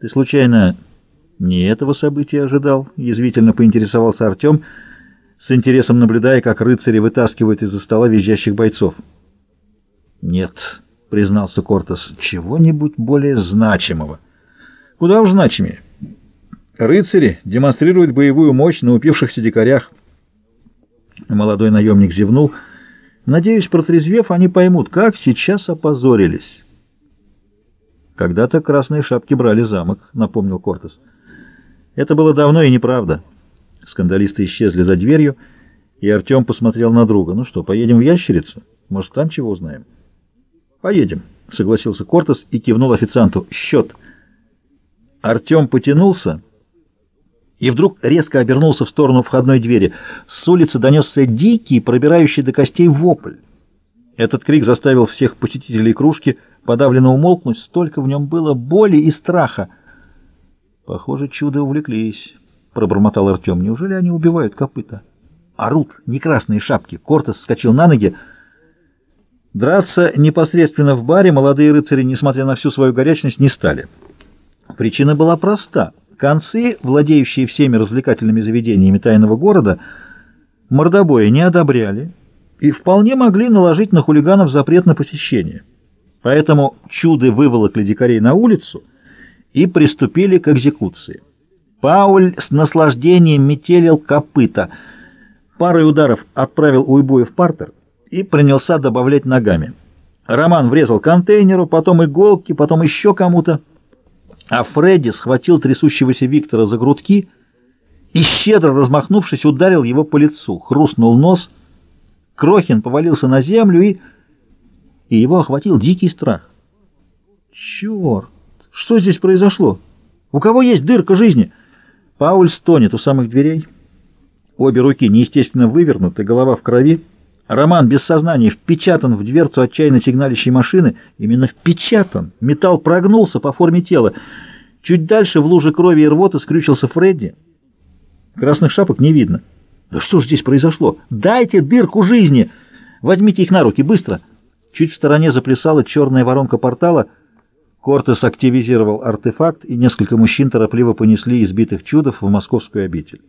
Ты случайно не этого события ожидал? Язвительно поинтересовался Артем, с интересом наблюдая, как рыцари вытаскивают из-за стола визжащих бойцов. Нет, признался Кортес, чего-нибудь более значимого. Куда уж значимее. Рыцари демонстрируют боевую мощь на упившихся дикарях. Молодой наемник зевнул. Надеюсь, протрезвев, они поймут, как сейчас опозорились. Когда-то красные шапки брали замок, напомнил Кортес. Это было давно и неправда. Скандалисты исчезли за дверью, и Артем посмотрел на друга. Ну что, поедем в Ящерицу? Может, там чего узнаем? Поедем, согласился Кортес и кивнул официанту. Счет. Артем потянулся и вдруг резко обернулся в сторону входной двери. С улицы донесся дикий, пробирающий до костей вопль. Этот крик заставил всех посетителей кружки подавленно умолкнуть, столько в нем было боли и страха. «Похоже, чудо увлеклись», — пробормотал Артем. «Неужели они убивают копыта?» «Орут, не красные шапки!» Кортес вскочил на ноги. Драться непосредственно в баре молодые рыцари, несмотря на всю свою горячность, не стали. Причина была проста — Концы, владеющие всеми развлекательными заведениями тайного города, мордобоя не одобряли и вполне могли наложить на хулиганов запрет на посещение. Поэтому чуды выволокли дикарей на улицу и приступили к экзекуции. Пауль с наслаждением метелил копыта, парой ударов отправил уйбуя в партер и принялся добавлять ногами. Роман врезал контейнеру, потом иголки, потом еще кому-то а Фредди схватил трясущегося Виктора за грудки и, щедро размахнувшись, ударил его по лицу. Хрустнул нос, Крохин повалился на землю и... и его охватил дикий страх. «Черт! Что здесь произошло? У кого есть дырка жизни?» Пауль стонет у самых дверей. Обе руки неестественно вывернуты, голова в крови. Роман без сознания впечатан в дверцу отчаянно сигналящей машины. Именно впечатан. Металл прогнулся по форме тела. Чуть дальше в луже крови и рвоты скрючился Фредди. Красных шапок не видно. Да что ж здесь произошло? Дайте дырку жизни! Возьмите их на руки, быстро! Чуть в стороне заплясала черная воронка портала. Кортес активизировал артефакт, и несколько мужчин торопливо понесли избитых чудов в московскую обитель.